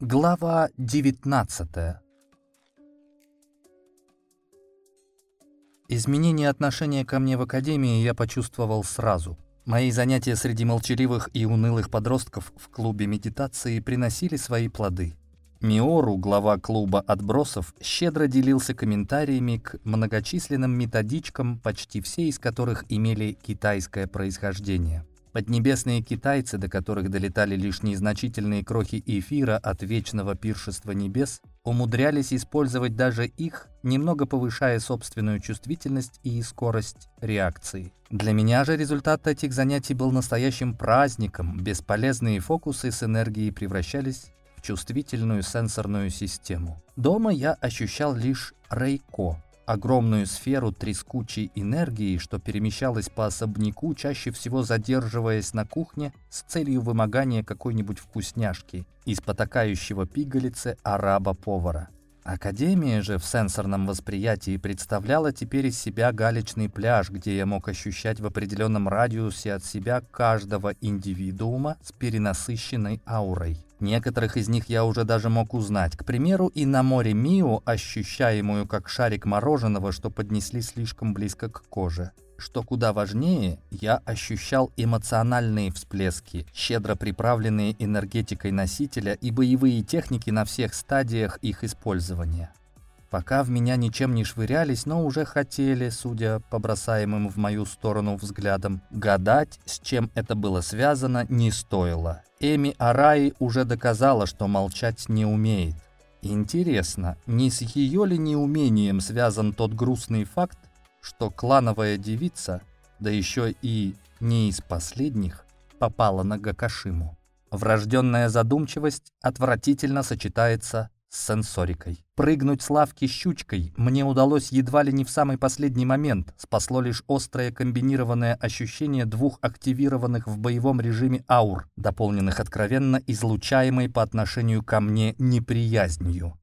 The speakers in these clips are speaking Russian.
Глава 19 Изменение отношения ко мне в академии я почувствовал сразу. Мои занятия среди молчаливых и унылых подростков в клубе медитации приносили свои плоды. Миору, глава клуба отбросов, щедро делился комментариями к многочисленным методичкам, почти все из которых имели китайское происхождение. Поднебесные китайцы, до которых долетали лишь незначительные крохи эфира от вечного пиршества небес, умудрялись использовать даже их, немного повышая собственную чувствительность и скорость реакции. Для меня же результат этих занятий был настоящим праздником, бесполезные фокусы с энергией превращались чувствительную сенсорную систему. Дома я ощущал лишь Рейко, огромную сферу трескучей энергии, что перемещалась по особняку, чаще всего задерживаясь на кухне с целью вымогания какой-нибудь вкусняшки из потакающего пигалицы араба-повара. Академия же в сенсорном восприятии представляла теперь из себя галечный пляж, где я мог ощущать в определенном радиусе от себя каждого индивидуума с перенасыщенной аурой. Некоторых из них я уже даже мог узнать. К примеру, и на море Мио, ощущаемую как шарик мороженого, что поднесли слишком близко к коже. Что куда важнее, я ощущал эмоциональные всплески, щедро приправленные энергетикой носителя и боевые техники на всех стадиях их использования. Пока в меня ничем не швырялись, но уже хотели, судя по бросаемым в мою сторону взглядам, гадать, с чем это было связано, не стоило. Эми Араи уже доказала, что молчать не умеет. Интересно, не с ее ли неумением связан тот грустный факт, что клановая девица, да еще и не из последних, попала на Гакашиму. Врожденная задумчивость отвратительно сочетается с сенсорикой. Прыгнуть с лавки щучкой мне удалось едва ли не в самый последний момент. Спасло лишь острое комбинированное ощущение двух активированных в боевом режиме аур, дополненных откровенно излучаемой по отношению ко мне неприязнью.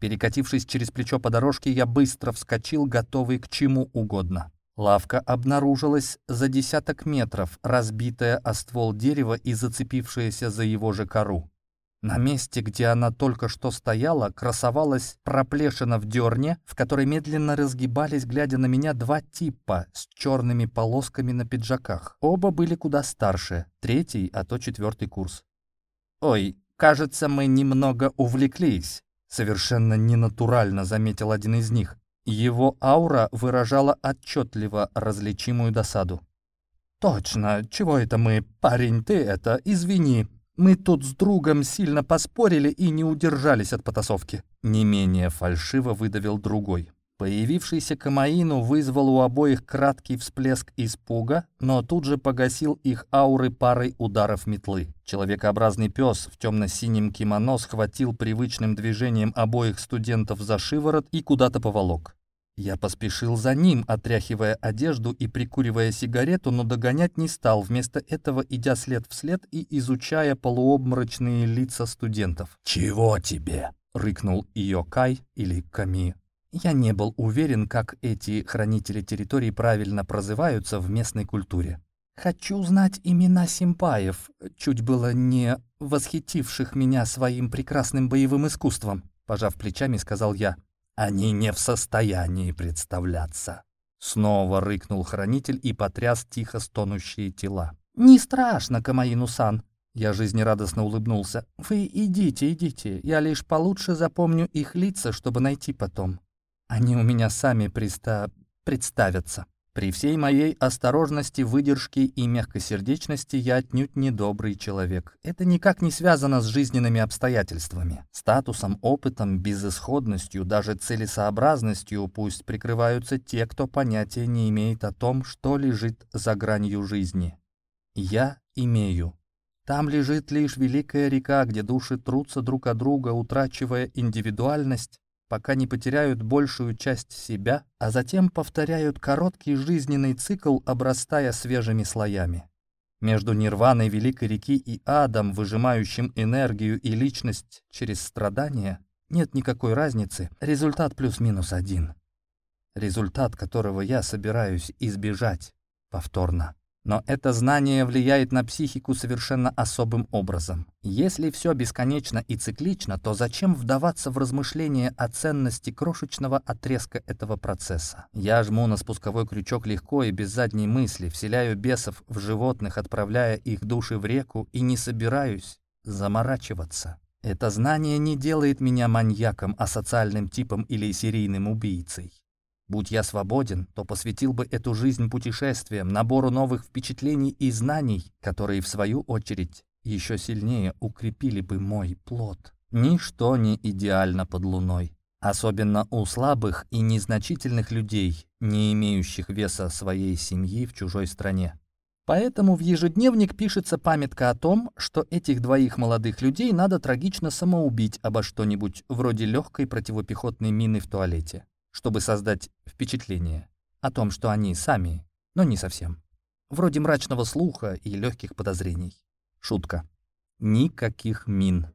Перекатившись через плечо по дорожке, я быстро вскочил, готовый к чему угодно. Лавка обнаружилась за десяток метров, разбитая о ствол дерева и зацепившаяся за его же кору. На месте, где она только что стояла, красовалась проплешина в дерне, в которой медленно разгибались, глядя на меня, два типа с черными полосками на пиджаках. Оба были куда старше, третий, а то четвертый курс. «Ой, кажется, мы немного увлеклись», — совершенно ненатурально заметил один из них. Его аура выражала отчетливо различимую досаду. «Точно, чего это мы? Парень, ты это, извини, мы тут с другом сильно поспорили и не удержались от потасовки. Не менее фальшиво выдавил другой. Появившийся Камаину вызвал у обоих краткий всплеск испуга, но тут же погасил их ауры парой ударов метлы. Человекообразный пес в темно-синем кимоно схватил привычным движением обоих студентов за шиворот и куда-то поволок. Я поспешил за ним, отряхивая одежду и прикуривая сигарету, но догонять не стал, вместо этого идя след в след и изучая полуобморочные лица студентов. «Чего тебе?» — рыкнул Йокай или Ками. Я не был уверен, как эти хранители территорий правильно прозываются в местной культуре. «Хочу знать имена симпаев, чуть было не восхитивших меня своим прекрасным боевым искусством», пожав плечами, сказал я. Они не в состоянии представляться. Снова рыкнул хранитель и потряс тихо стонущие тела. «Не страшно, Камаину-сан!» Я жизнерадостно улыбнулся. «Вы идите, идите. Я лишь получше запомню их лица, чтобы найти потом. Они у меня сами приста... представятся». При всей моей осторожности, выдержке и мягкосердечности я отнюдь не добрый человек. Это никак не связано с жизненными обстоятельствами. Статусом, опытом, безысходностью, даже целесообразностью пусть прикрываются те, кто понятия не имеет о том, что лежит за гранью жизни. Я имею. Там лежит лишь великая река, где души трутся друг о друга, утрачивая индивидуальность, пока не потеряют большую часть себя, а затем повторяют короткий жизненный цикл, обрастая свежими слоями. Между нирваной Великой реки и адом, выжимающим энергию и личность через страдания, нет никакой разницы, результат плюс-минус один. Результат, которого я собираюсь избежать повторно. Но это знание влияет на психику совершенно особым образом. Если все бесконечно и циклично, то зачем вдаваться в размышления о ценности крошечного отрезка этого процесса? Я жму на спусковой крючок легко и без задней мысли, вселяю бесов в животных, отправляя их души в реку, и не собираюсь заморачиваться. Это знание не делает меня маньяком, асоциальным типом или серийным убийцей. Будь я свободен, то посвятил бы эту жизнь путешествиям, набору новых впечатлений и знаний, которые, в свою очередь, еще сильнее укрепили бы мой плод. Ничто не идеально под луной, особенно у слабых и незначительных людей, не имеющих веса своей семьи в чужой стране. Поэтому в ежедневник пишется памятка о том, что этих двоих молодых людей надо трагично самоубить обо что-нибудь вроде легкой противопехотной мины в туалете чтобы создать впечатление о том, что они сами, но не совсем. Вроде мрачного слуха и легких подозрений. Шутка. Никаких мин.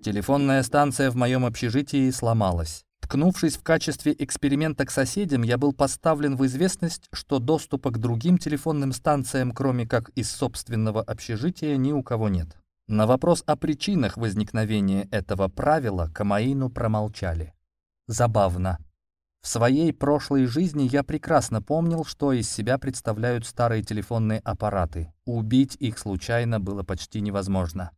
Телефонная станция в моем общежитии сломалась. Ткнувшись в качестве эксперимента к соседям, я был поставлен в известность, что доступа к другим телефонным станциям, кроме как из собственного общежития, ни у кого нет. На вопрос о причинах возникновения этого правила Камаину промолчали. Забавно. В своей прошлой жизни я прекрасно помнил, что из себя представляют старые телефонные аппараты. Убить их случайно было почти невозможно.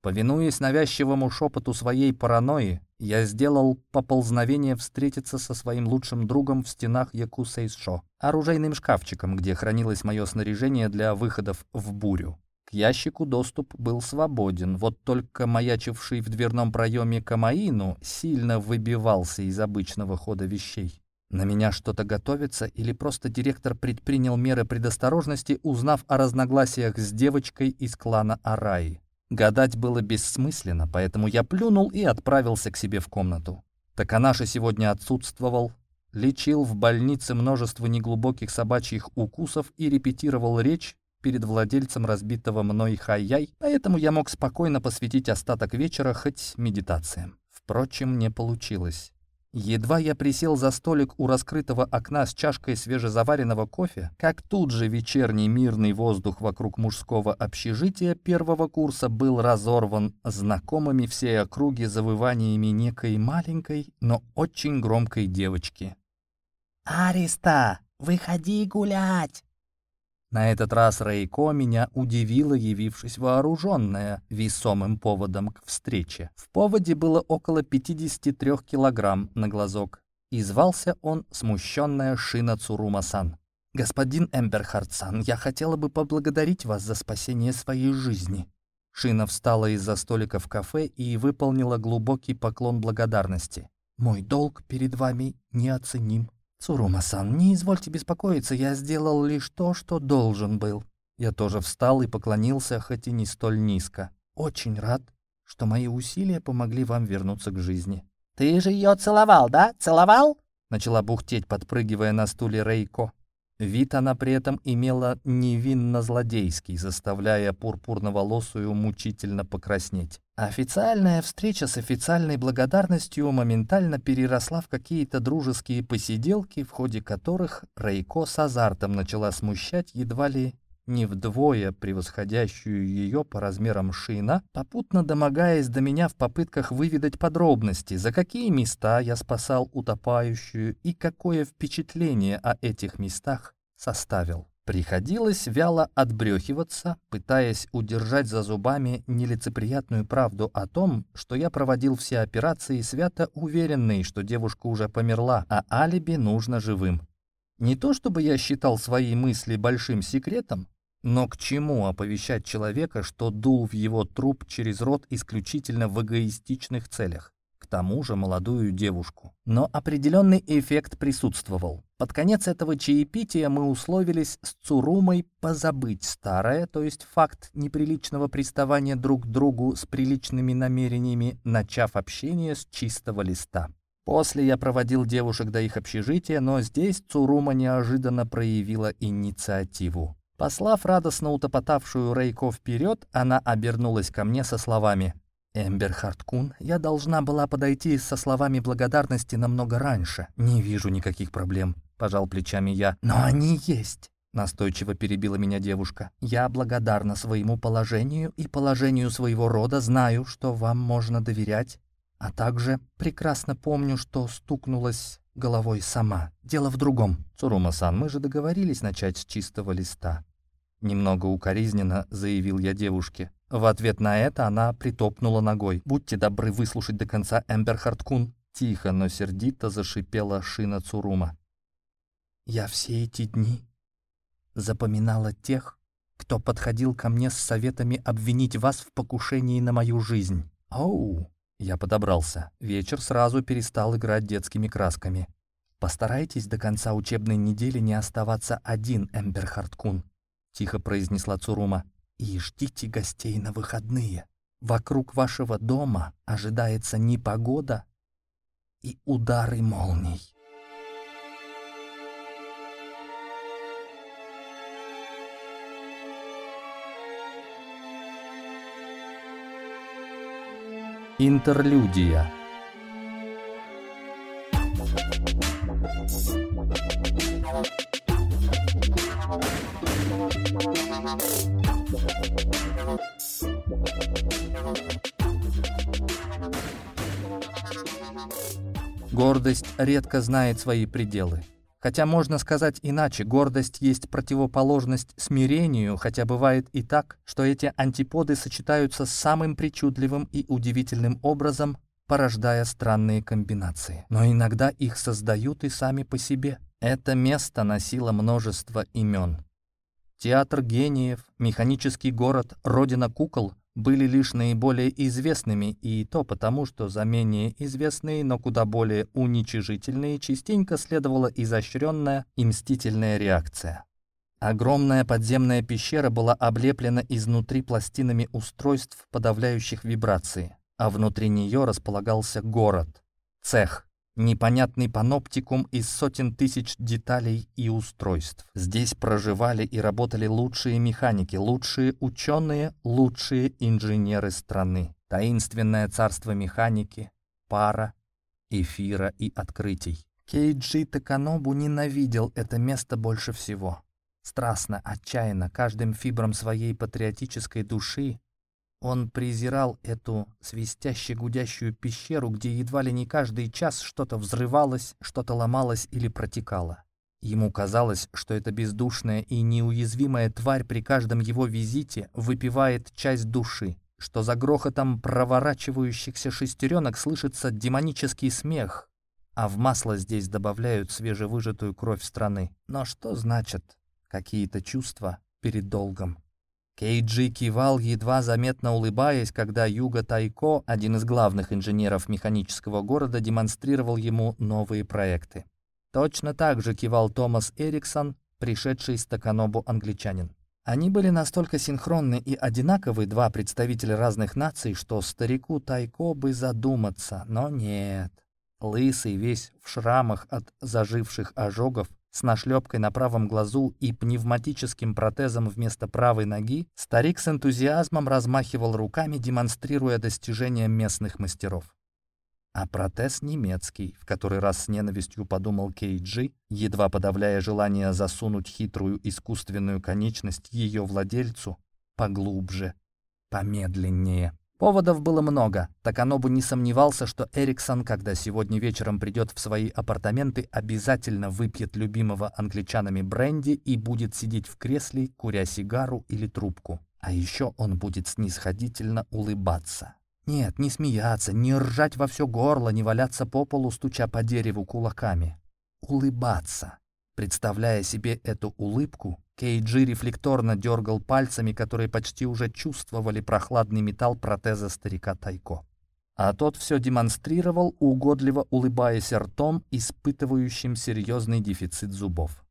Повинуясь навязчивому шепоту своей паранойи, я сделал поползновение встретиться со своим лучшим другом в стенах Якусейшо, оружейным шкафчиком, где хранилось мое снаряжение для выходов в бурю. К ящику доступ был свободен, вот только маячивший в дверном проеме Камаину сильно выбивался из обычного хода вещей. На меня что-то готовится или просто директор предпринял меры предосторожности, узнав о разногласиях с девочкой из клана Араи. Гадать было бессмысленно, поэтому я плюнул и отправился к себе в комнату. Таканаши сегодня отсутствовал, лечил в больнице множество неглубоких собачьих укусов и репетировал речь перед владельцем разбитого мной хай-яй, поэтому я мог спокойно посвятить остаток вечера хоть медитациям. Впрочем, не получилось. Едва я присел за столик у раскрытого окна с чашкой свежезаваренного кофе, как тут же вечерний мирный воздух вокруг мужского общежития первого курса был разорван знакомыми всей округи завываниями некой маленькой, но очень громкой девочки. «Ариста, выходи гулять!» На этот раз Рейко меня удивила, явившись вооруженная весомым поводом к встрече. В поводе было около 53 килограмм на глазок, и звался он смущенная Шина Цурума-сан. «Господин Эмберхард-сан, я хотела бы поблагодарить вас за спасение своей жизни». Шина встала из-за столика в кафе и выполнила глубокий поклон благодарности. «Мой долг перед вами неоценим». «Сурума-сан, не извольте беспокоиться, я сделал лишь то, что должен был». Я тоже встал и поклонился, хоть и не столь низко. «Очень рад, что мои усилия помогли вам вернуться к жизни». «Ты же ее целовал, да? Целовал?» Начала бухтеть, подпрыгивая на стуле Рейко. Вид она при этом имела невинно-злодейский, заставляя пурпурноволосую мучительно покраснеть. Официальная встреча с официальной благодарностью моментально переросла в какие-то дружеские посиделки, в ходе которых Рейко с азартом начала смущать едва ли не вдвое превосходящую ее по размерам шина, попутно домогаясь до меня в попытках выведать подробности, за какие места я спасал утопающую и какое впечатление о этих местах составил. Приходилось вяло отбрехиваться, пытаясь удержать за зубами нелицеприятную правду о том, что я проводил все операции свято уверенный, что девушка уже померла, а алиби нужно живым. Не то чтобы я считал свои мысли большим секретом, но к чему оповещать человека, что дул в его труп через рот исключительно в эгоистичных целях? Тому же молодую девушку. Но определенный эффект присутствовал. Под конец этого чаепития мы условились с Цурумой позабыть старое, то есть факт неприличного приставания друг к другу с приличными намерениями, начав общение с чистого листа. После я проводил девушек до их общежития, но здесь Цурума неожиданно проявила инициативу. Послав радостно утопотавшую Рейко вперед, она обернулась ко мне со словами Эмбер Харткун, я должна была подойти со словами благодарности намного раньше. Не вижу никаких проблем, пожал плечами я. Но они есть. Настойчиво перебила меня девушка. «Я благодарна своему положению и положению своего рода, знаю, что вам можно доверять, а также прекрасно помню, что стукнулась головой сама. Дело в другом. Цурума-сан, мы же договорились начать с чистого листа». Немного укоризненно заявил я девушке. В ответ на это она притопнула ногой. «Будьте добры выслушать до конца, Эмбер Харткун». Тихо, но сердито зашипела шина Цурума. «Я все эти дни запоминала тех, кто подходил ко мне с советами обвинить вас в покушении на мою жизнь. Оу, я подобрался. Вечер сразу перестал играть детскими красками. Постарайтесь до конца учебной недели не оставаться один, Эмбер Харткун, тихо произнесла Цурума. И ждите гостей на выходные. Вокруг вашего дома ожидается непогода и удары молний. Интерлюдия Гордость редко знает свои пределы. Хотя можно сказать иначе, гордость есть противоположность смирению, хотя бывает и так, что эти антиподы сочетаются самым причудливым и удивительным образом, порождая странные комбинации. Но иногда их создают и сами по себе. Это место носило множество имен. Театр гениев, механический город, родина кукол — были лишь наиболее известными, и то потому, что за менее известные, но куда более уничижительные частенько следовала изощренная и мстительная реакция. Огромная подземная пещера была облеплена изнутри пластинами устройств, подавляющих вибрации, а внутри нее располагался город, цех, непонятный паноптикум из сотен тысяч деталей и устройств. Здесь проживали и работали лучшие механики, лучшие ученые, лучшие инженеры страны. Таинственное царство механики, пара, эфира и открытий. Кейджи Таканобу ненавидел это место больше всего. Страстно, отчаянно, каждым фибром своей патриотической души он презирал эту свистяще-гудящую пещеру, где едва ли не каждый час что-то взрывалось, что-то ломалось или протекало. Ему казалось, что эта бездушная и неуязвимая тварь при каждом его визите выпивает часть души, что за грохотом проворачивающихся шестеренок слышится демонический смех, а в масло здесь добавляют свежевыжатую кровь страны. Но что значит какие-то чувства перед долгом? Кейджи кивал, едва заметно улыбаясь, когда Юга Тайко, один из главных инженеров механического города, демонстрировал ему новые проекты. Точно так же кивал Томас Эриксон, пришедший из Токанобу англичанин. Они были настолько синхронны и одинаковы, два представителя разных наций, что старику Тайко бы задуматься, но нет. Лысый, весь в шрамах от заживших ожогов, с нашлепкой на правом глазу и пневматическим протезом вместо правой ноги, старик с энтузиазмом размахивал руками, демонстрируя достижения местных мастеров. А протез немецкий, в который раз с ненавистью подумал Кейджи, едва подавляя желание засунуть хитрую искусственную конечность ее владельцу поглубже, помедленнее. Поводов было много. Таканобу не сомневался, что Эриксон, когда сегодня вечером придет в свои апартаменты, обязательно выпьет любимого англичанами бренди и будет сидеть в кресле, куря сигару или трубку. А еще он будет снисходительно улыбаться. Нет, не смеяться, не ржать во все горло, не валяться по полу, стуча по дереву кулаками. Улыбаться. Представляя себе эту улыбку, Кейджи рефлекторно дергал пальцами, которые почти уже чувствовали прохладный металл протеза старика Тайко. А тот все демонстрировал, угодливо улыбаясь ртом, испытывающим серьезный дефицит зубов.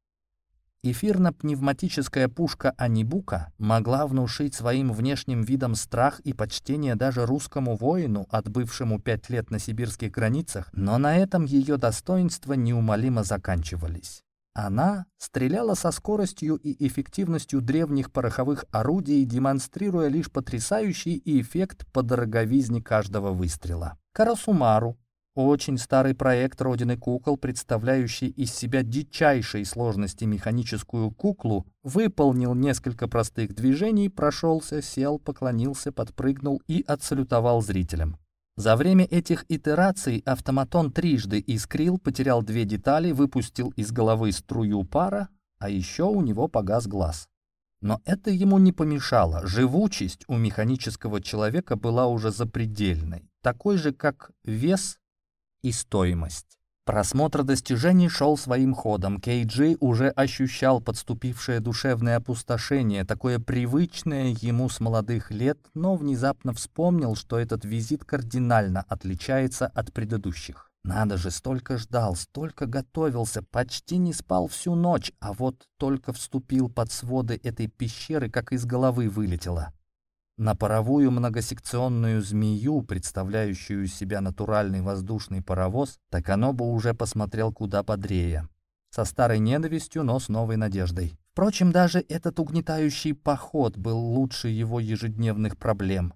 Эфирно-пневматическая пушка Анибука могла внушить своим внешним видом страх и почтение даже русскому воину, отбывшему пять лет на сибирских границах, но на этом ее достоинства неумолимо заканчивались. Она стреляла со скоростью и эффективностью древних пороховых орудий, демонстрируя лишь потрясающий эффект по дороговизне каждого выстрела. Карасумару, очень старый проект Родины кукол, представляющий из себя дичайшей сложности механическую куклу, выполнил несколько простых движений, прошелся, сел, поклонился, подпрыгнул и отсалютовал зрителям. За время этих итераций автоматон трижды искрил, потерял две детали, выпустил из головы струю пара, а еще у него погас глаз. Но это ему не помешало. Живучесть у механического человека была уже запредельной, такой же, как вес и стоимость. Просмотр достижений шел своим ходом. Кейджи уже ощущал подступившее душевное опустошение, такое привычное ему с молодых лет, но внезапно вспомнил, что этот визит кардинально отличается от предыдущих. Надо же, столько ждал, столько готовился, почти не спал всю ночь, а вот только вступил под своды этой пещеры, как из головы вылетело. На паровую многосекционную змею, представляющую себя натуральный воздушный паровоз, Таканобу уже посмотрел куда бодрее. Со старой ненавистью, но с новой надеждой. Впрочем, даже этот угнетающий поход был лучше его ежедневных проблем.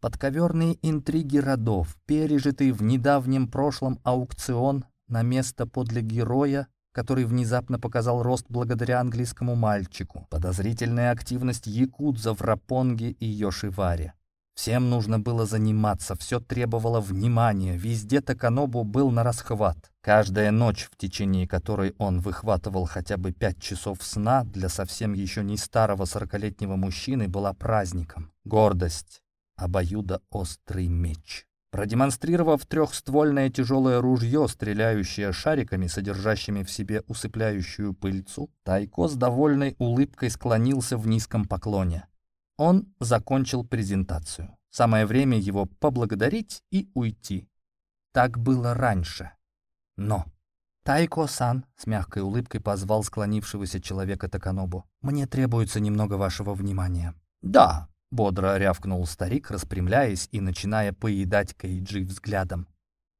Подковерные интриги родов, пережитый в недавнем прошлом аукцион на место подле героя, который внезапно показал рост благодаря английскому мальчику, подозрительная активность якудза в Рапонге и Йошиваре. Всем нужно было заниматься, все требовало внимания, везде Таканобу был на расхват. Каждая ночь, в течение которой он выхватывал хотя бы пять часов сна, для совсем еще не старого сорокалетнего мужчины была праздником. Гордость, обоюдо острый меч. Продемонстрировав трехствольное тяжелое ружье, стреляющее шариками, содержащими в себе усыпляющую пыльцу, Тайко с довольной улыбкой склонился в низком поклоне. Он закончил презентацию. Самое время его поблагодарить и уйти. Так было раньше. Но... «Тайко-сан», — с мягкой улыбкой позвал склонившегося человека Таканобу, «мне требуется немного вашего внимания». «Да», Бодро рявкнул старик, распрямляясь и начиная поедать Кейджи взглядом.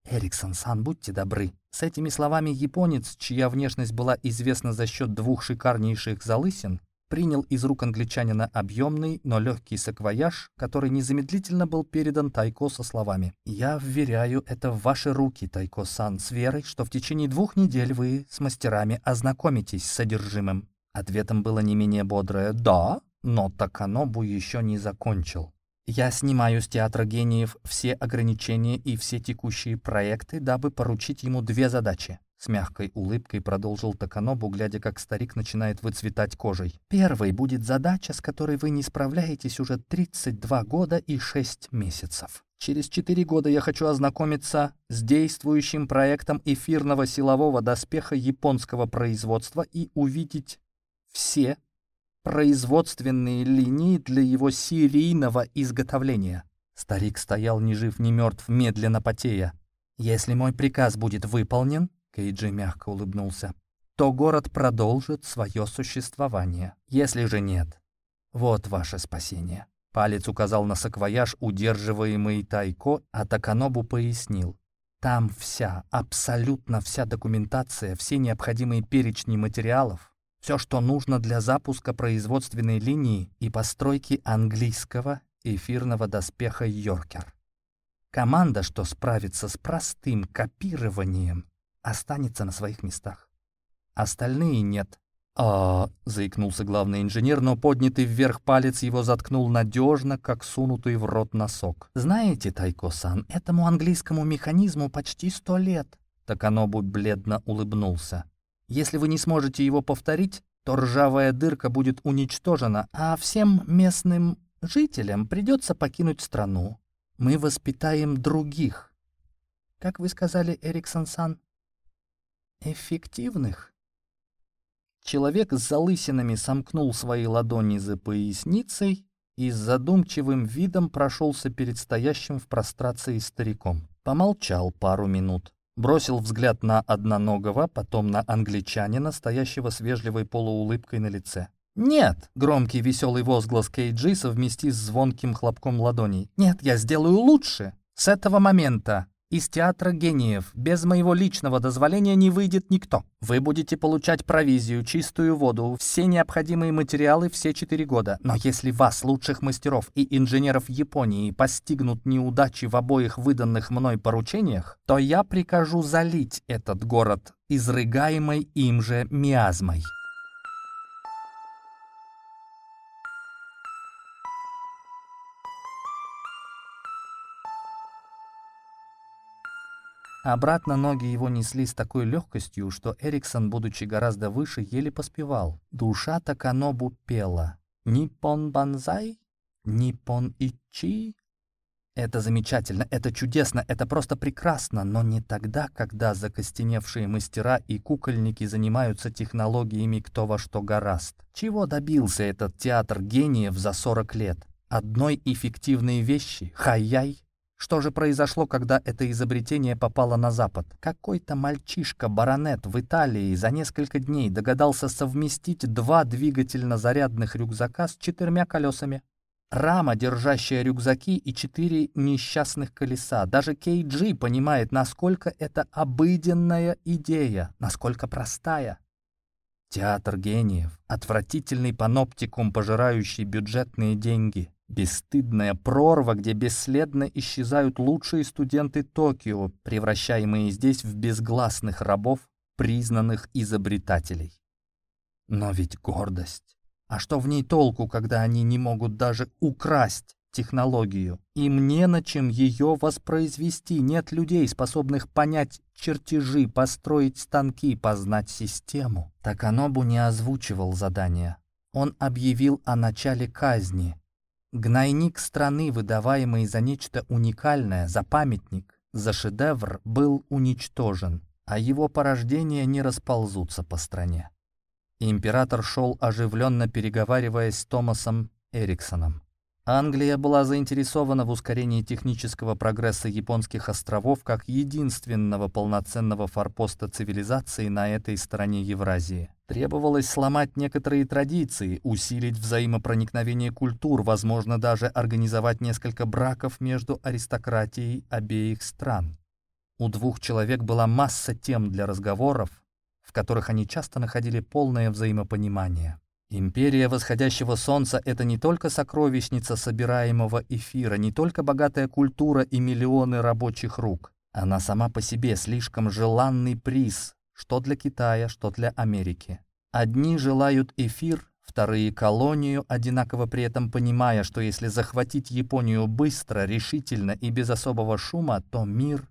«Эриксон-сан, будьте добры». С этими словами японец, чья внешность была известна за счет двух шикарнейших залысин, принял из рук англичанина объемный, но легкий саквояж, который незамедлительно был передан Тайко со словами «Я вверяю это в ваши руки, Тайко-сан, с верой, что в течение двух недель вы с мастерами ознакомитесь с содержимым». Ответом было не менее бодрое «Да, но Таканобу еще не закончил. Я снимаю с театра гениев все ограничения и все текущие проекты, дабы поручить ему две задачи. С мягкой улыбкой продолжил Таканобу, глядя, как старик начинает выцветать кожей. Первой будет задача, с которой вы не справляетесь уже 32 года и 6 месяцев. Через 4 года я хочу ознакомиться с действующим проектом эфирного силового доспеха японского производства и увидеть все производственные линии для его серийного изготовления. Старик стоял ни жив, ни мертв, медленно потея. «Если мой приказ будет выполнен», — Кейджи мягко улыбнулся, «то город продолжит свое существование. Если же нет, вот ваше спасение». Палец указал на саквояж, удерживаемый Тайко, а Таканобу пояснил. Там вся, абсолютно вся документация, все необходимые перечни материалов, все, что нужно для запуска производственной линии и постройки английского эфирного доспеха «Йоркер». Команда, что справится с простым копированием, останется на своих местах. Остальные нет. «А...» — заикнулся главный инженер, но поднятый вверх палец его заткнул надежно, как сунутый в рот носок. «Знаете, Тайко-сан, этому английскому механизму почти сто лет». Таканобу бледно улыбнулся. Если вы не сможете его повторить, то ржавая дырка будет уничтожена, а всем местным жителям придется покинуть страну. Мы воспитаем других. Как вы сказали, Эриксон-сан? Эффективных? Человек с залысинами сомкнул свои ладони за поясницей и с задумчивым видом прошелся перед стоящим в прострации стариком. Помолчал пару минут. Бросил взгляд на одноногого, потом на англичанина, стоящего с вежливой полуулыбкой на лице. «Нет!» — громкий веселый возглас Кейджи совмести с звонким хлопком ладоней. «Нет, я сделаю лучше! С этого момента Из театра гениев без моего личного дозволения не выйдет никто. Вы будете получать провизию, чистую воду, все необходимые материалы все четыре года. Но если вас, лучших мастеров и инженеров Японии, постигнут неудачи в обоих выданных мной поручениях, то я прикажу залить этот город изрыгаемой им же миазмой. Обратно ноги его несли с такой легкостью, что Эриксон, будучи гораздо выше, еле поспевал. Душа Таканобу пела «Ниппон банзай? Ниппон ичи?» Это замечательно, это чудесно, это просто прекрасно, но не тогда, когда закостеневшие мастера и кукольники занимаются технологиями кто во что гораст. Чего добился этот театр гениев за 40 лет? Одной эффективной вещи — хай-яй что же произошло, когда это изобретение попало на Запад? Какой-то мальчишка-баронет в Италии за несколько дней догадался совместить два двигательно-зарядных рюкзака с четырьмя колесами. Рама, держащая рюкзаки и четыре несчастных колеса. Даже Кейджи понимает, насколько это обыденная идея, насколько простая. Театр гениев, отвратительный паноптикум, пожирающий бюджетные деньги — Бесстыдная прорва, где бесследно исчезают лучшие студенты Токио, превращаемые здесь в безгласных рабов, признанных изобретателей. Но ведь гордость. А что в ней толку, когда они не могут даже украсть технологию? Им не на чем ее воспроизвести. Нет людей, способных понять чертежи, построить станки, познать систему. Так Анобу не озвучивал задания. Он объявил о начале казни — Гнойник страны, выдаваемый за нечто уникальное, за памятник, за шедевр, был уничтожен, а его порождения не расползутся по стране. Император шел оживленно переговариваясь с Томасом Эриксоном. Англия была заинтересована в ускорении технического прогресса японских островов как единственного полноценного форпоста цивилизации на этой стороне Евразии. Требовалось сломать некоторые традиции, усилить взаимопроникновение культур, возможно, даже организовать несколько браков между аристократией обеих стран. У двух человек была масса тем для разговоров, в которых они часто находили полное взаимопонимание. Империя восходящего солнца — это не только сокровищница собираемого эфира, не только богатая культура и миллионы рабочих рук. Она сама по себе слишком желанный приз, что для Китая, что для Америки. Одни желают эфир, вторые — колонию, одинаково при этом понимая, что если захватить Японию быстро, решительно и без особого шума, то мир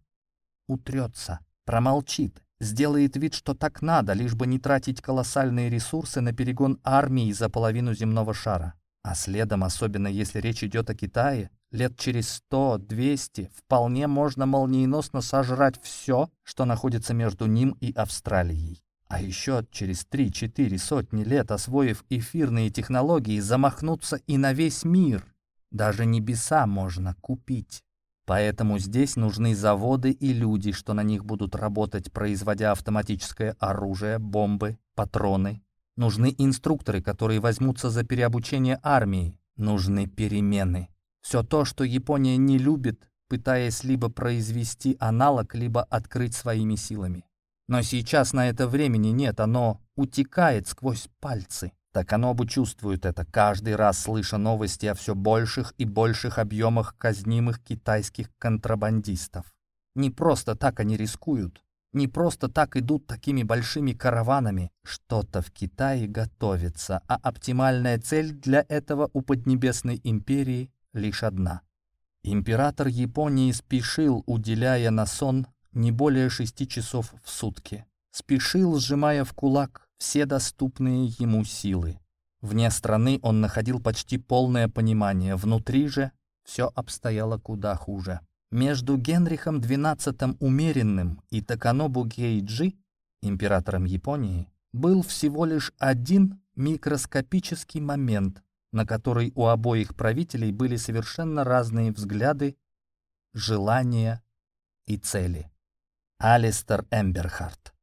утрется, промолчит, сделает вид, что так надо, лишь бы не тратить колоссальные ресурсы на перегон армии за половину земного шара. А следом, особенно если речь идет о Китае, лет через 100-200 вполне можно молниеносно сожрать все, что находится между ним и Австралией. А еще через 3-4 сотни лет, освоив эфирные технологии, замахнуться и на весь мир. Даже небеса можно купить. Поэтому здесь нужны заводы и люди, что на них будут работать, производя автоматическое оружие, бомбы, патроны. Нужны инструкторы, которые возьмутся за переобучение армии. Нужны перемены. Все то, что Япония не любит, пытаясь либо произвести аналог, либо открыть своими силами. Но сейчас на это времени нет, оно утекает сквозь пальцы. Так оно бы чувствует это, каждый раз слыша новости о все больших и больших объемах казнимых китайских контрабандистов. Не просто так они рискуют, не просто так идут такими большими караванами. Что-то в Китае готовится, а оптимальная цель для этого у Поднебесной империи лишь одна. Император Японии спешил, уделяя на сон не более шести часов в сутки. Спешил, сжимая в кулак все доступные ему силы. Вне страны он находил почти полное понимание, внутри же все обстояло куда хуже. Между Генрихом XII умеренным и Таканобу Гейджи, императором Японии, был всего лишь один микроскопический момент, на который у обоих правителей были совершенно разные взгляды, желания и цели. Алистер Эмберхарт